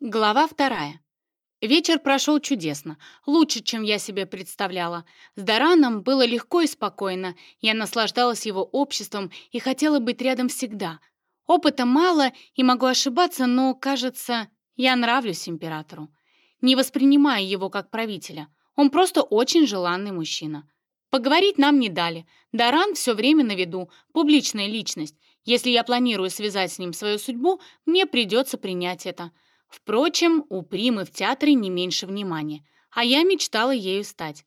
Глава вторая. Вечер прошел чудесно, лучше, чем я себе представляла. С Дараном было легко и спокойно, я наслаждалась его обществом и хотела быть рядом всегда. Опыта мало и могу ошибаться, но, кажется, я нравлюсь императору. Не воспринимая его как правителя, он просто очень желанный мужчина. Поговорить нам не дали. Даран все время на виду, публичная личность. Если я планирую связать с ним свою судьбу, мне придется принять это — Впрочем, у Примы в театре не меньше внимания, а я мечтала ею стать.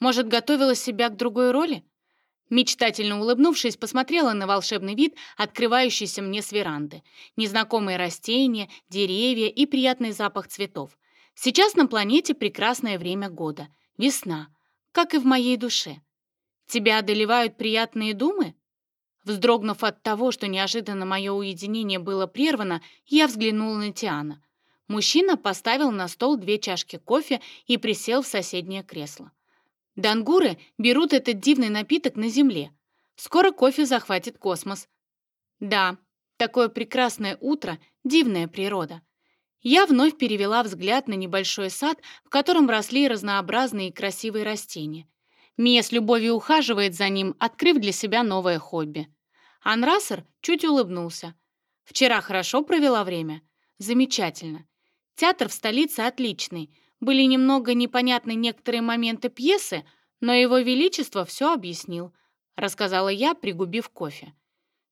Может, готовила себя к другой роли? Мечтательно улыбнувшись, посмотрела на волшебный вид, открывающийся мне с веранды. Незнакомые растения, деревья и приятный запах цветов. Сейчас на планете прекрасное время года. Весна, как и в моей душе. Тебя одолевают приятные думы? Вздрогнув от того, что неожиданно мое уединение было прервано, я взглянула на Тиана. Мужчина поставил на стол две чашки кофе и присел в соседнее кресло. Дангуры берут этот дивный напиток на Земле. Скоро кофе захватит космос. Да, такое прекрасное утро, дивная природа. Я вновь перевела взгляд на небольшой сад, в котором росли разнообразные и красивые растения. Мия с любовью ухаживает за ним, открыв для себя новое хобби. Анрасер чуть улыбнулся. «Вчера хорошо провела время?» «Замечательно. Театр в столице отличный. Были немного непонятны некоторые моменты пьесы, но его величество все объяснил, рассказала я, пригубив кофе.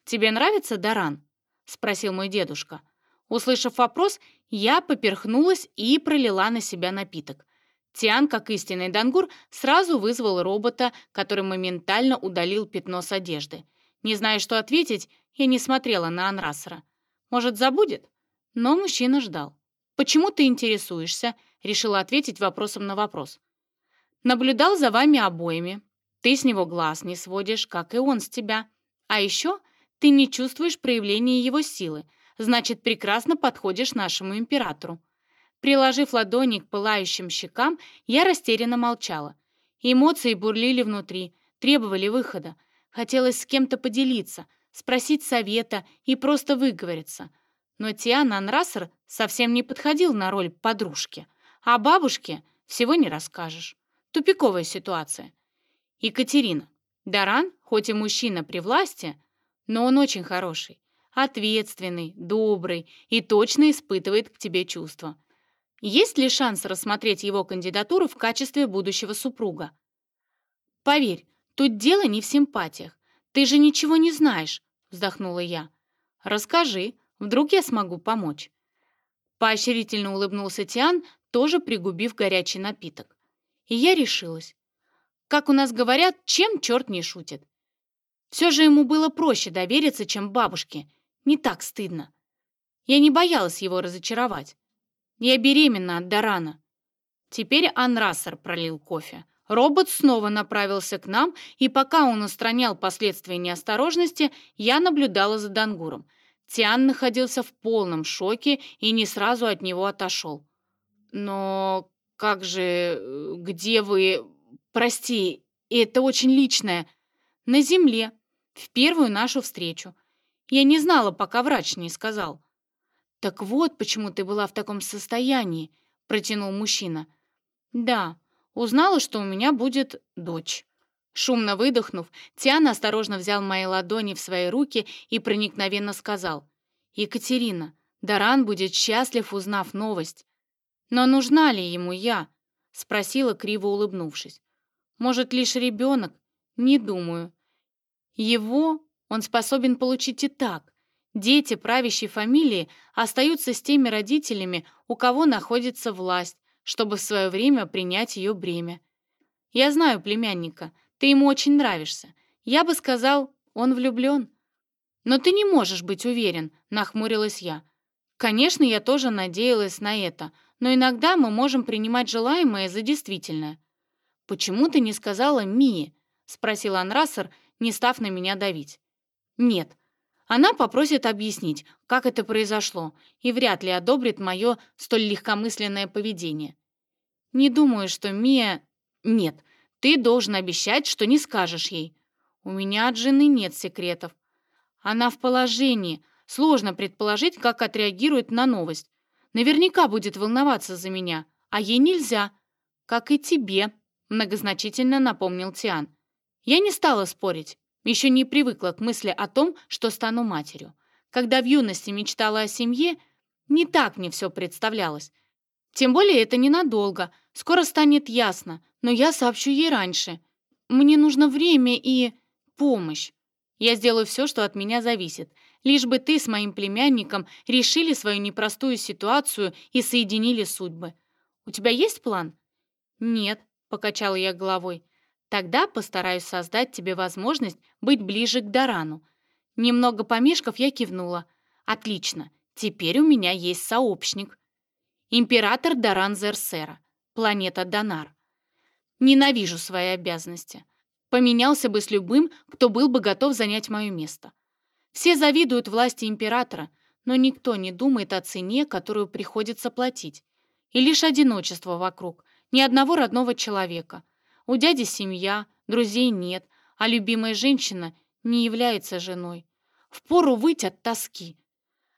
«Тебе нравится Даран?» — спросил мой дедушка. Услышав вопрос, я поперхнулась и пролила на себя напиток. Тиан, как истинный дангур, сразу вызвал робота, который моментально удалил пятно с одежды. Не зная, что ответить, я не смотрела на Анрасера. Может, забудет? Но мужчина ждал. «Почему ты интересуешься?» — решила ответить вопросом на вопрос. «Наблюдал за вами обоими. Ты с него глаз не сводишь, как и он с тебя. А еще ты не чувствуешь проявления его силы, значит, прекрасно подходишь нашему императору». Приложив ладони к пылающим щекам, я растерянно молчала. Эмоции бурлили внутри, требовали выхода. Хотелось с кем-то поделиться, спросить совета и просто выговориться — но Тиан Анрасер совсем не подходил на роль подружки, а бабушке всего не расскажешь. Тупиковая ситуация. Екатерина. Даран, хоть и мужчина при власти, но он очень хороший, ответственный, добрый и точно испытывает к тебе чувства. Есть ли шанс рассмотреть его кандидатуру в качестве будущего супруга? Поверь, тут дело не в симпатиях. Ты же ничего не знаешь, вздохнула я. Расскажи, Вдруг я смогу помочь?» Поощрительно улыбнулся Тиан, тоже пригубив горячий напиток. И я решилась. Как у нас говорят, чем черт не шутит. Все же ему было проще довериться, чем бабушке. Не так стыдно. Я не боялась его разочаровать. Я беременна от Дарана. Теперь Анрассер пролил кофе. Робот снова направился к нам, и пока он устранял последствия неосторожности, я наблюдала за Дангуром — Тиан находился в полном шоке и не сразу от него отошел. «Но как же... Э, где вы... Прости, это очень личное. На земле, в первую нашу встречу. Я не знала, пока врач не сказал». «Так вот, почему ты была в таком состоянии», — протянул мужчина. «Да, узнала, что у меня будет дочь». Шумно выдохнув, Тиан осторожно взял мои ладони в свои руки и проникновенно сказал. «Екатерина, Даран будет счастлив, узнав новость. Но нужна ли ему я?» — спросила, криво улыбнувшись. «Может, лишь ребенок? Не думаю. Его он способен получить и так. Дети правящей фамилии остаются с теми родителями, у кого находится власть, чтобы в свое время принять ее бремя. Я знаю племянника, ты ему очень нравишься. Я бы сказал, он влюблен. Но ты не можешь быть уверен, нахмурилась я. Конечно, я тоже надеялась на это, но иногда мы можем принимать желаемое за действительное. Почему ты не сказала Мии? спросил Анрасер, не став на меня давить. Нет. Она попросит объяснить, как это произошло, и вряд ли одобрит мое столь легкомысленное поведение. Не думаю, что Мия... Нет, ты должен обещать, что не скажешь ей. У меня от жены нет секретов. Она в положении. Сложно предположить, как отреагирует на новость. Наверняка будет волноваться за меня, а ей нельзя. Как и тебе, многозначительно напомнил Тиан. Я не стала спорить. Еще не привыкла к мысли о том, что стану матерью. Когда в юности мечтала о семье, не так мне все представлялось. Тем более это ненадолго, скоро станет ясно, но я сообщу ей раньше. Мне нужно время и помощь. Я сделаю все, что от меня зависит, лишь бы ты с моим племянником решили свою непростую ситуацию и соединили судьбы. У тебя есть план? Нет, покачала я головой. Тогда постараюсь создать тебе возможность быть ближе к Дарану. Немного помешков я кивнула. Отлично, теперь у меня есть сообщник. Император Даран Зерсера, планета Донар. Ненавижу свои обязанности. Поменялся бы с любым, кто был бы готов занять мое место. Все завидуют власти императора, но никто не думает о цене, которую приходится платить. И лишь одиночество вокруг, ни одного родного человека. У дяди семья, друзей нет, а любимая женщина не является женой. Впору выть от тоски.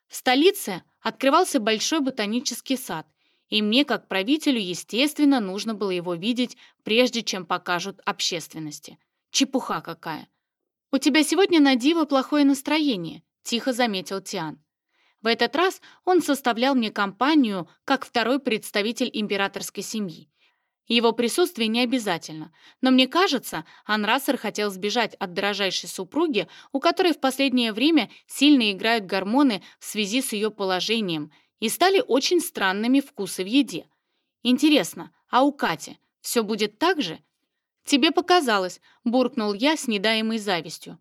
В столице открывался большой ботанический сад, и мне, как правителю, естественно, нужно было его видеть, прежде чем покажут общественности. Чепуха какая. «У тебя сегодня на диво плохое настроение», — тихо заметил Тиан. В этот раз он составлял мне компанию как второй представитель императорской семьи. Его присутствие не обязательно, но мне кажется, Анрасер хотел сбежать от дорожайшей супруги, у которой в последнее время сильно играют гормоны в связи с ее положением, и стали очень странными вкусы в еде. Интересно, а у Кати все будет так же? «Тебе показалось», — буркнул я с недаемой завистью.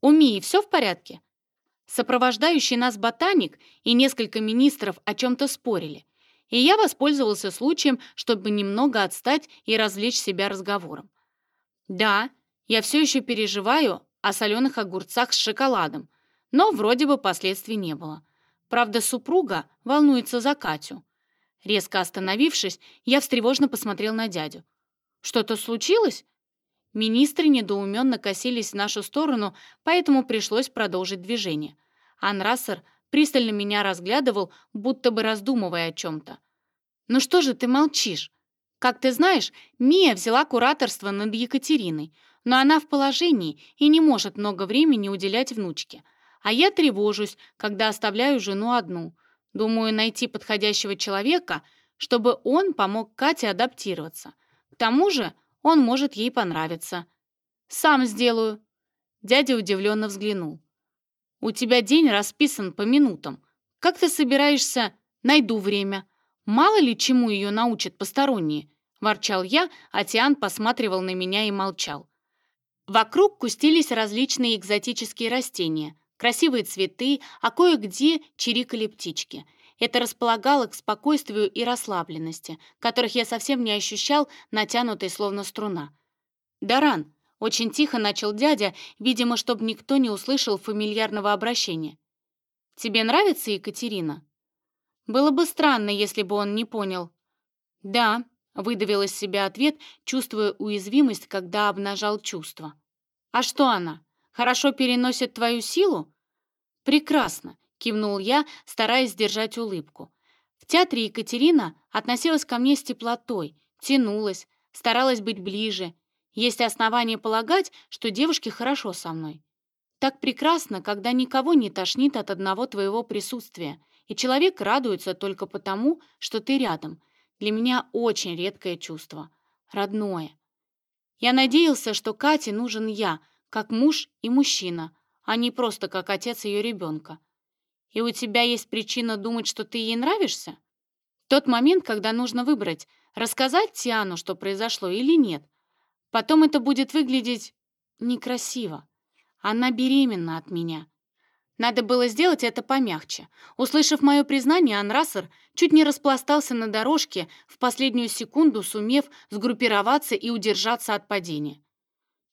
«У Мии все в порядке?» Сопровождающий нас ботаник и несколько министров о чем-то спорили и я воспользовался случаем, чтобы немного отстать и развлечь себя разговором. Да, я все еще переживаю о соленых огурцах с шоколадом, но вроде бы последствий не было. Правда, супруга волнуется за Катю. Резко остановившись, я встревожно посмотрел на дядю. «Что-то случилось?» Министры недоуменно косились в нашу сторону, поэтому пришлось продолжить движение. Анрассер пристально меня разглядывал, будто бы раздумывая о чем-то. «Ну что же ты молчишь? Как ты знаешь, Мия взяла кураторство над Екатериной, но она в положении и не может много времени уделять внучке. А я тревожусь, когда оставляю жену одну. Думаю найти подходящего человека, чтобы он помог Кате адаптироваться. К тому же он может ей понравиться. «Сам сделаю». Дядя удивленно взглянул. У тебя день расписан по минутам. Как ты собираешься? Найду время. Мало ли чему ее научат посторонние. Ворчал я, а Тиан посматривал на меня и молчал. Вокруг кустились различные экзотические растения, красивые цветы, а кое-где чирикали птички. Это располагало к спокойствию и расслабленности, которых я совсем не ощущал, натянутой словно струна. «Даран, очень тихо начал дядя, видимо, чтобы никто не услышал фамильярного обращения. «Тебе нравится Екатерина?» Было бы странно, если бы он не понял. «Да», — выдавил из себя ответ, чувствуя уязвимость, когда обнажал чувства. «А что она? Хорошо переносит твою силу?» «Прекрасно», — кивнул я, стараясь сдержать улыбку. В театре Екатерина относилась ко мне с теплотой, тянулась, старалась быть ближе, есть основания полагать, что девушке хорошо со мной. Так прекрасно, когда никого не тошнит от одного твоего присутствия, и человек радуется только потому, что ты рядом. Для меня очень редкое чувство. Родное. Я надеялся, что Кате нужен я, как муж и мужчина, а не просто как отец ее ребенка. И у тебя есть причина думать, что ты ей нравишься? Тот момент, когда нужно выбрать, рассказать Тиану, что произошло, или нет, Потом это будет выглядеть некрасиво. Она беременна от меня. Надо было сделать это помягче. Услышав мое признание, Анрасер чуть не распластался на дорожке, в последнюю секунду сумев сгруппироваться и удержаться от падения.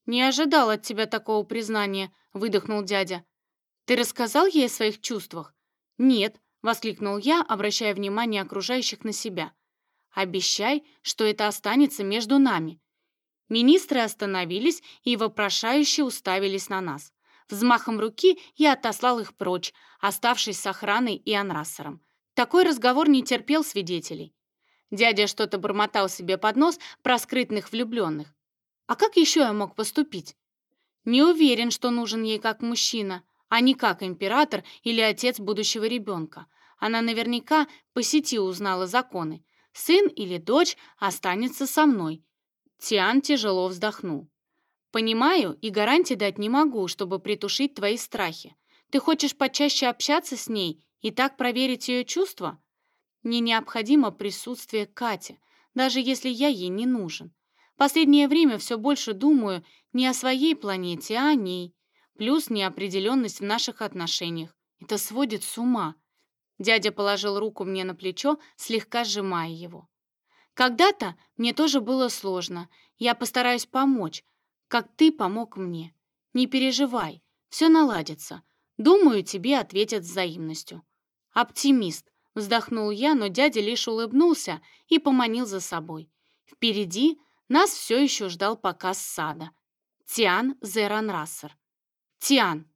«Не ожидал от тебя такого признания», — выдохнул дядя. «Ты рассказал ей о своих чувствах?» «Нет», — воскликнул я, обращая внимание окружающих на себя. «Обещай, что это останется между нами. Министры остановились и вопрошающе уставились на нас. Взмахом руки я отослал их прочь, оставшись с охраной и анрассером. Такой разговор не терпел свидетелей. Дядя что-то бормотал себе под нос про скрытных влюбленных. А как еще я мог поступить? Не уверен, что нужен ей как мужчина, а не как император или отец будущего ребенка. Она наверняка по сети узнала законы. Сын или дочь останется со мной. Тиан тяжело вздохнул. «Понимаю и гарантии дать не могу, чтобы притушить твои страхи. Ты хочешь почаще общаться с ней и так проверить ее чувства? Мне необходимо присутствие Кати, даже если я ей не нужен. Последнее время все больше думаю не о своей планете, а о ней. Плюс неопределенность в наших отношениях. Это сводит с ума. Дядя положил руку мне на плечо, слегка сжимая его. Когда-то мне тоже было сложно. Я постараюсь помочь, как ты помог мне. Не переживай, все наладится. Думаю, тебе ответят взаимностью. Оптимист, вздохнул я, но дядя лишь улыбнулся и поманил за собой. Впереди нас все еще ждал показ сада. Тиан Зеранрассер. Тиан.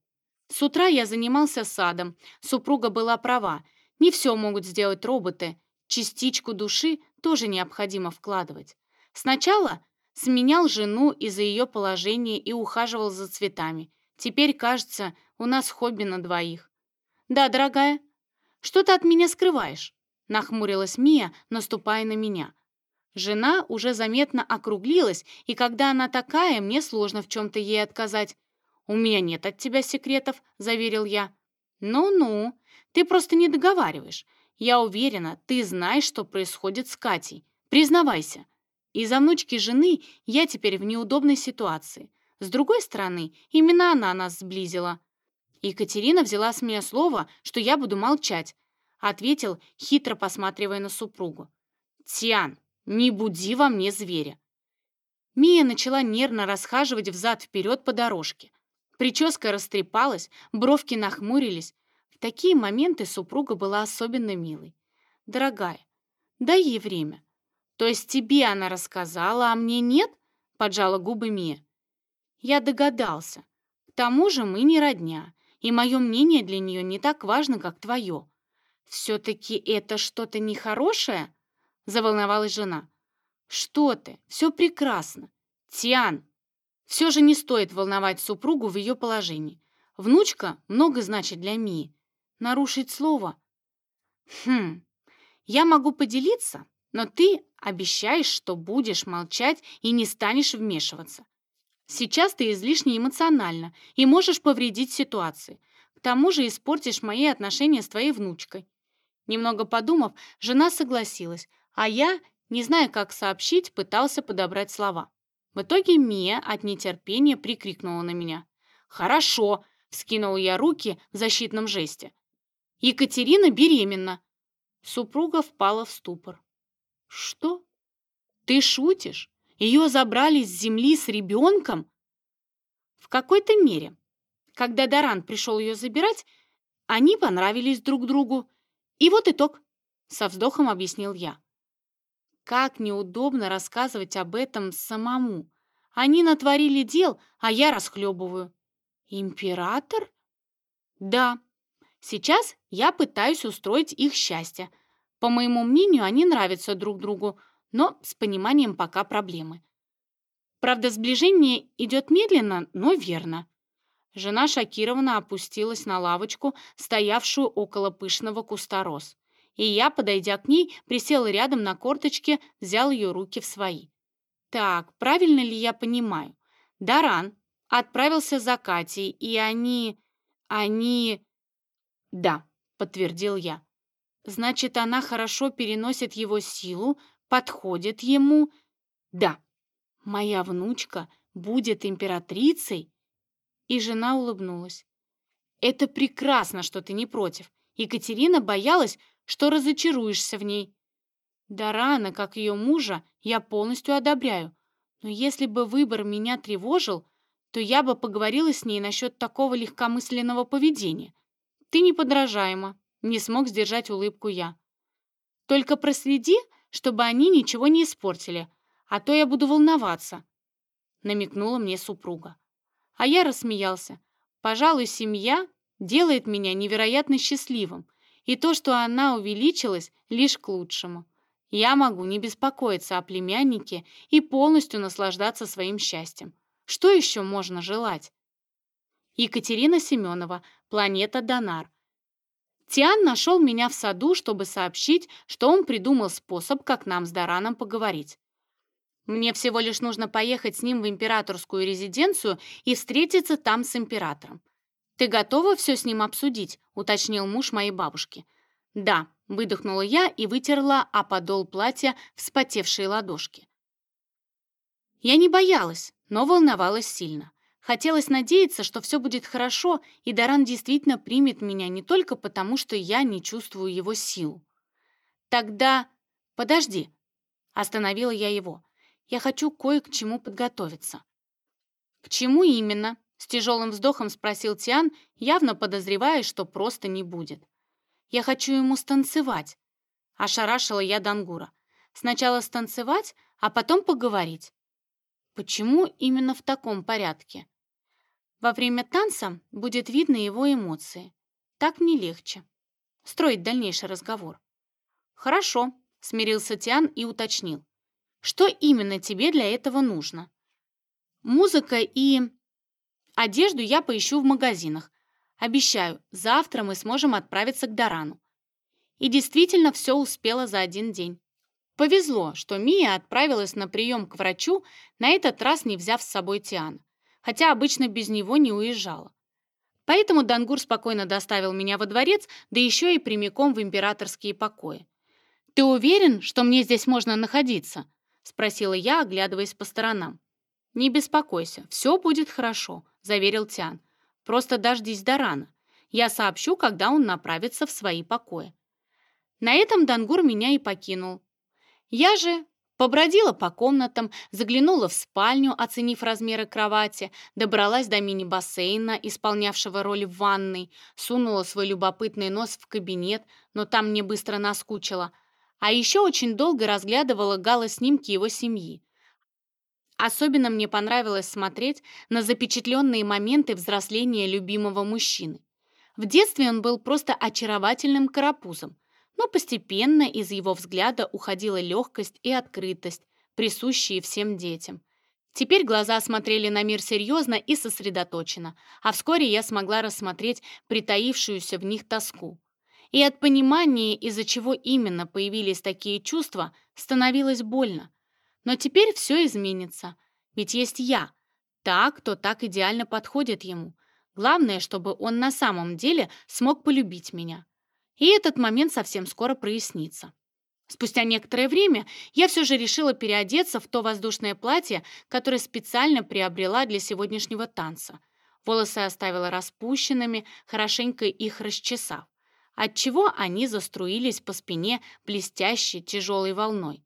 С утра я занимался садом. Супруга была права. Не все могут сделать роботы. Частичку души тоже необходимо вкладывать. Сначала сменял жену из-за ее положения и ухаживал за цветами. Теперь, кажется, у нас хобби на двоих. «Да, дорогая, что ты от меня скрываешь?» Нахмурилась Мия, наступая на меня. Жена уже заметно округлилась, и когда она такая, мне сложно в чем-то ей отказать. «У меня нет от тебя секретов», — заверил я. «Ну-ну, ты просто не договариваешь. Я уверена, ты знаешь, что происходит с Катей. Признавайся. Из-за внучки жены я теперь в неудобной ситуации. С другой стороны, именно она нас сблизила. Екатерина взяла с меня слово, что я буду молчать, ответил, хитро посматривая на супругу. «Тиан, не буди во мне зверя». Мия начала нервно расхаживать взад-вперед по дорожке. Прическа растрепалась, бровки нахмурились. В такие моменты супруга была особенно милой. «Дорогая, дай ей время». «То есть тебе она рассказала, а мне нет?» — поджала губы Мия. «Я догадался. К тому же мы не родня, и мое мнение для нее не так важно, как твое. Все-таки это что-то нехорошее?» — заволновалась жена. «Что ты? Все прекрасно. Тиан, все же не стоит волновать супругу в ее положении. Внучка много значит для Мии. Нарушить слово? Хм, я могу поделиться, но ты обещаешь, что будешь молчать и не станешь вмешиваться. Сейчас ты излишне эмоциональна и можешь повредить ситуации. К тому же испортишь мои отношения с твоей внучкой. Немного подумав, жена согласилась, а я, не зная, как сообщить, пытался подобрать слова. В итоге Мия от нетерпения прикрикнула на меня. «Хорошо!» — вскинул я руки в защитном жесте. «Екатерина беременна!» Супруга впала в ступор. «Что? Ты шутишь? Ее забрали с земли с ребенком?» В какой-то мере. Когда Даран пришел ее забирать, они понравились друг другу. И вот итог, со вздохом объяснил я. Как неудобно рассказывать об этом самому. Они натворили дел, а я расхлебываю. Император? Да. Сейчас я пытаюсь устроить их счастье. По моему мнению, они нравятся друг другу, но с пониманием пока проблемы. Правда, сближение идет медленно, но верно. Жена шокированно опустилась на лавочку, стоявшую около пышного куста роз и я, подойдя к ней, присел рядом на корточке, взял ее руки в свои. Так, правильно ли я понимаю? Даран отправился за Катей, и они... они... Да, подтвердил я. Значит, она хорошо переносит его силу, подходит ему. Да, моя внучка будет императрицей. И жена улыбнулась. Это прекрасно, что ты не против. Екатерина боялась, что разочаруешься в ней. Да рано, как ее мужа, я полностью одобряю. Но если бы выбор меня тревожил, то я бы поговорила с ней насчет такого легкомысленного поведения. Ты неподражаема, не смог сдержать улыбку я. Только проследи, чтобы они ничего не испортили, а то я буду волноваться, намекнула мне супруга. А я рассмеялся. Пожалуй, семья делает меня невероятно счастливым, и то, что она увеличилась, лишь к лучшему. Я могу не беспокоиться о племяннике и полностью наслаждаться своим счастьем. Что еще можно желать? Екатерина Семенова, планета Донар. Тиан нашел меня в саду, чтобы сообщить, что он придумал способ, как нам с Дараном поговорить. Мне всего лишь нужно поехать с ним в императорскую резиденцию и встретиться там с императором. «Ты готова все с ним обсудить?» — уточнил муж моей бабушки. «Да», — выдохнула я и вытерла о подол платья вспотевшие ладошки. Я не боялась, но волновалась сильно. Хотелось надеяться, что все будет хорошо, и Даран действительно примет меня не только потому, что я не чувствую его силу. Тогда... Подожди. Остановила я его. Я хочу кое к чему подготовиться. К чему именно? С тяжелым вздохом спросил Тиан, явно подозревая, что просто не будет. Я хочу ему станцевать. Ошарашила я Дангура. Сначала станцевать, а потом поговорить. Почему именно в таком порядке? Во время танца будет видно его эмоции. Так мне легче. Строить дальнейший разговор. «Хорошо», — смирился Тиан и уточнил. «Что именно тебе для этого нужно?» «Музыка и...» «Одежду я поищу в магазинах. Обещаю, завтра мы сможем отправиться к Дарану». И действительно все успела за один день. Повезло, что Мия отправилась на прием к врачу, на этот раз не взяв с собой Тиана хотя обычно без него не уезжала. Поэтому Дангур спокойно доставил меня во дворец, да еще и прямиком в императорские покои. «Ты уверен, что мне здесь можно находиться?» — спросила я, оглядываясь по сторонам. «Не беспокойся, все будет хорошо», — заверил Тян. «Просто дождись до рана. Я сообщу, когда он направится в свои покои». На этом Дангур меня и покинул. Я же Побродила по комнатам, заглянула в спальню, оценив размеры кровати, добралась до мини-бассейна, исполнявшего роль в ванной, сунула свой любопытный нос в кабинет, но там мне быстро наскучило. А еще очень долго разглядывала гало-снимки его семьи. Особенно мне понравилось смотреть на запечатленные моменты взросления любимого мужчины. В детстве он был просто очаровательным карапузом, но постепенно из его взгляда уходила легкость и открытость, присущие всем детям. Теперь глаза смотрели на мир серьезно и сосредоточенно, а вскоре я смогла рассмотреть притаившуюся в них тоску. И от понимания, из-за чего именно появились такие чувства, становилось больно. Но теперь все изменится, ведь есть я, та, кто так идеально подходит ему. Главное, чтобы он на самом деле смог полюбить меня. И этот момент совсем скоро прояснится. Спустя некоторое время я все же решила переодеться в то воздушное платье, которое специально приобрела для сегодняшнего танца. Волосы оставила распущенными, хорошенько их расчесав, отчего они заструились по спине блестящей тяжелой волной.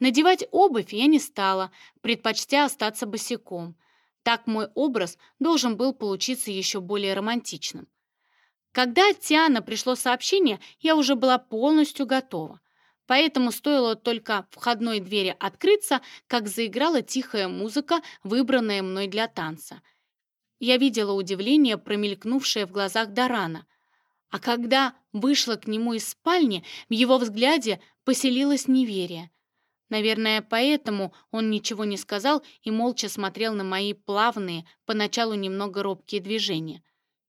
Надевать обувь я не стала, предпочтя остаться босиком. Так мой образ должен был получиться еще более романтичным. Когда от Тиана пришло сообщение, я уже была полностью готова. Поэтому стоило только входной двери открыться, как заиграла тихая музыка, выбранная мной для танца. Я видела удивление, промелькнувшее в глазах Дарана. А когда вышла к нему из спальни, в его взгляде поселилось неверие. Наверное, поэтому он ничего не сказал и молча смотрел на мои плавные, поначалу немного робкие движения.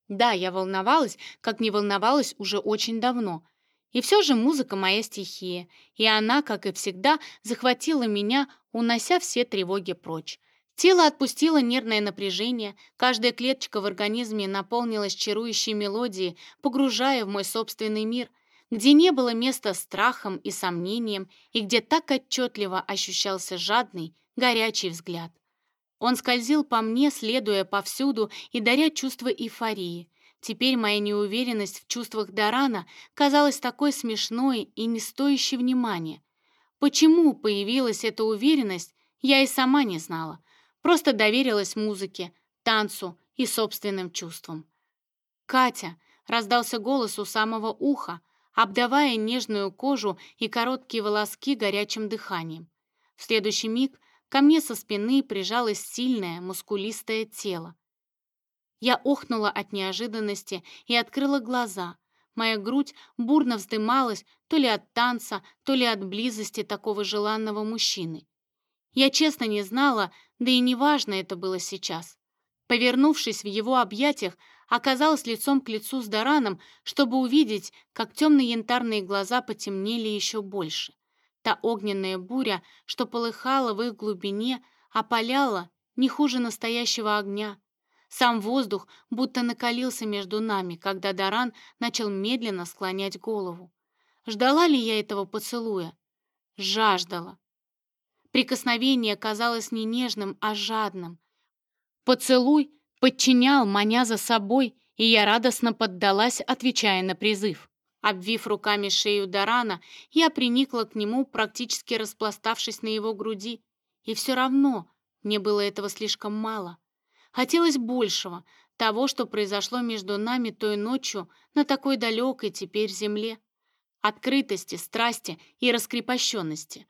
Да, я волновалась, как не волновалась уже очень давно. И все же музыка моя стихия, и она, как и всегда, захватила меня, унося все тревоги прочь. Тело отпустило нервное напряжение, каждая клеточка в организме наполнилась чарующей мелодией, погружая в мой собственный мир, где не было места страхам и сомнениям, и где так отчетливо ощущался жадный, горячий взгляд. Он скользил по мне, следуя повсюду и даря чувство эйфории. Теперь моя неуверенность в чувствах Дарана казалась такой смешной и не стоящей внимания. Почему появилась эта уверенность, я и сама не знала. Просто доверилась музыке, танцу и собственным чувствам. «Катя!» — раздался голос у самого уха, обдавая нежную кожу и короткие волоски горячим дыханием. В следующий миг Ко мне со спины прижалось сильное, мускулистое тело. Я охнула от неожиданности и открыла глаза. Моя грудь бурно вздымалась то ли от танца, то ли от близости такого желанного мужчины. Я честно не знала, да и неважно это было сейчас. Повернувшись в его объятиях, оказалась лицом к лицу с Дараном, чтобы увидеть, как темные янтарные глаза потемнели еще больше. Та огненная буря, что полыхала в их глубине, опаляла не хуже настоящего огня. Сам воздух будто накалился между нами, когда Даран начал медленно склонять голову. Ждала ли я этого поцелуя? Жаждала. Прикосновение казалось не нежным, а жадным. Поцелуй подчинял, маня за собой, и я радостно поддалась, отвечая на призыв. Обвив руками шею Дарана, я приникла к нему, практически распластавшись на его груди. И все равно мне было этого слишком мало. Хотелось большего, того, что произошло между нами той ночью на такой далекой теперь земле. Открытости, страсти и раскрепощенности.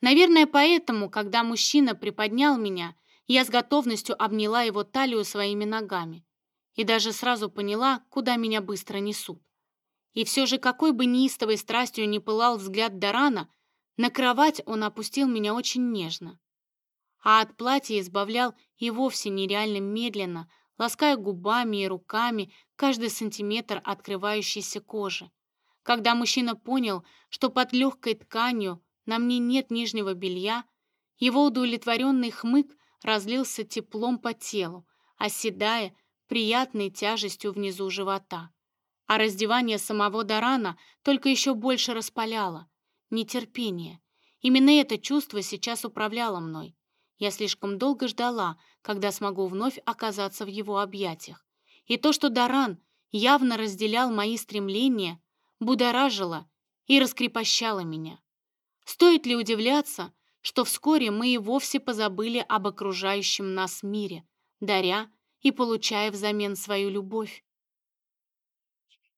Наверное, поэтому, когда мужчина приподнял меня, я с готовностью обняла его талию своими ногами и даже сразу поняла, куда меня быстро несут. И все же, какой бы неистовой страстью ни пылал взгляд Дарана, на кровать он опустил меня очень нежно а от платья избавлял и вовсе нереально медленно, лаская губами и руками каждый сантиметр открывающейся кожи. Когда мужчина понял, что под легкой тканью на мне нет нижнего белья, его удовлетворенный хмык разлился теплом по телу, оседая приятной тяжестью внизу живота. А раздевание самого Дарана только еще больше распаляло. Нетерпение. Именно это чувство сейчас управляло мной. Я слишком долго ждала, когда смогу вновь оказаться в его объятиях. И то, что Даран явно разделял мои стремления, будоражило и раскрепощало меня. Стоит ли удивляться, что вскоре мы и вовсе позабыли об окружающем нас мире, даря и получая взамен свою любовь?